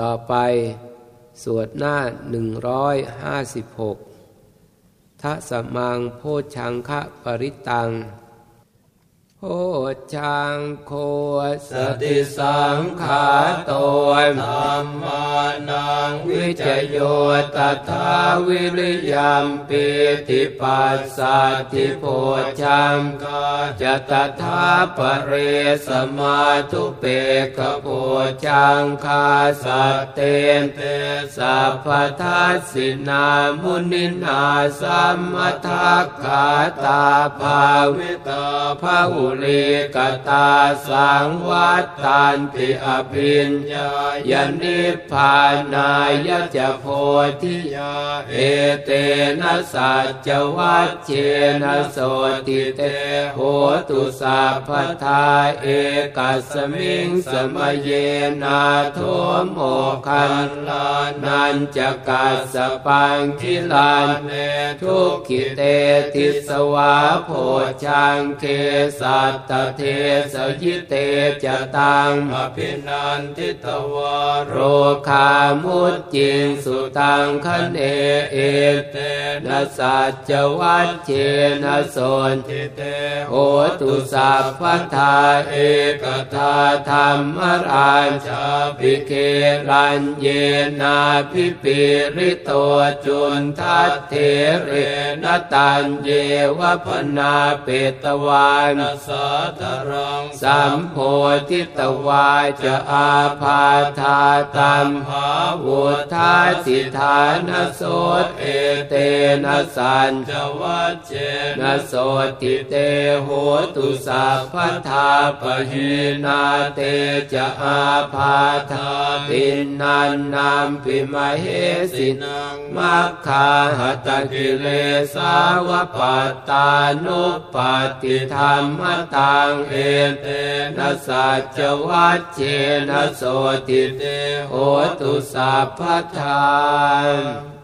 ต่อไปสวดหน้าหนึ่งร้อยห้าสิบหกทะสมังโพชังคะปริตัง โหชังโคสติสังขาโตธรรมานังวิจโยตถาวิริยมปิติปัสสัติโพชังกาจะตถาปเรสมาทุเปกโพชังคาสัตเตนเตสัพพทัสสินามุนินาสัมมทักขาตาภาวิตาภาหุริกตาสังวัตตันติอภิญญายนิพานายจะโพธิยาเอเตนะสัจวัชเชนะโสติเตโหตุสัพทาเอกัสมิงสมเยนาโทโมคันลานันจะกัสปังคิลานเนทุกขิเตติสวาโพชังเคสัตตเทสยิเตจตังอภินันทิตวารโรคามุตจิงสุตังคเนเอเอเตนะสัจวัชเชนะโสนทิเตโหตุสัพพทาเอกทาธรรมราชาภิเครันเยนาพิปิริโตจุนทัตเทเรนตันเยวพนาเปตวานสัทรังสัมโพธิตวาจะอาภาธาตัมหาวุธาสิธานโสเอเตนะสัญจวัจเจนะโสติเตโหตุสัพพทาปหินาเตจะอาภาธาตินันนามปิมเหสินังมัคคาหตกิเลสาวปัตตานุปปติธรรมตังเอเตนะสัจวัชเชนะโสติเตโหตุสัพพทาน